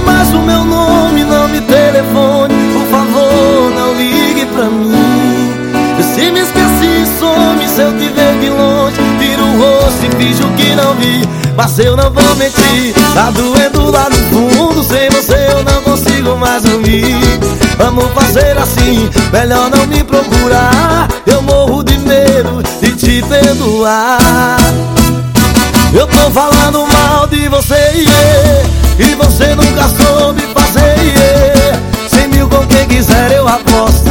mais o meu nome, não me telefone. Por favor, não ligue pra mim. Se me esqueci, some Se eu te ver de longe. Tiro o rosto e finjo que não vi Mas eu não vou mentir. Tá doendo lá no fundo Sem você eu não consigo mais dormir Vamos fazer assim Melhor não me procurar. Eu morro de medo de te perdoar. Eu tô falando mal de você, E aposto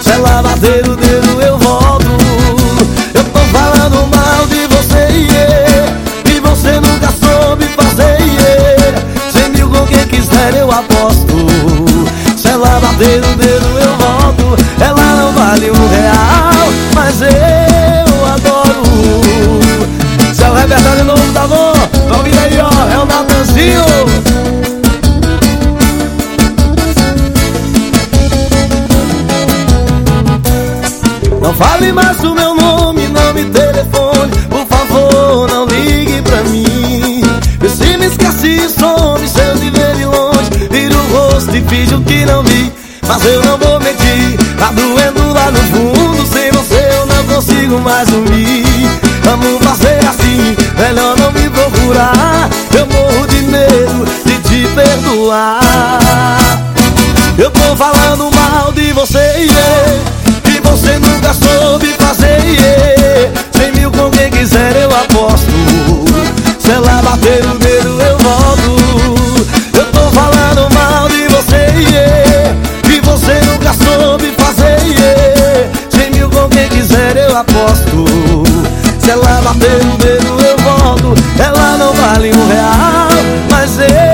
Se ela bater o dedo eu volto. Eu tô falando mal de você, E você nunca soube fazer. Cem mil com quem quiser eu aposto. Se ela bater o dedo Fale mais o meu nome, não me telefone. Por favor, não ligue pra mim. Se me esqueci, some, se eu te ver de longe. Viro o rosto e finjo que não vi. Mas eu não vou mentir. Tá doendo lá no fundo. Sem você eu não consigo mais dormir. Vamos fazer assim, melhor não me procurar. Eu morro de medo de te perdoar aposto. Se ela bater o dedo eu volto. Ela não vale um real Mas eu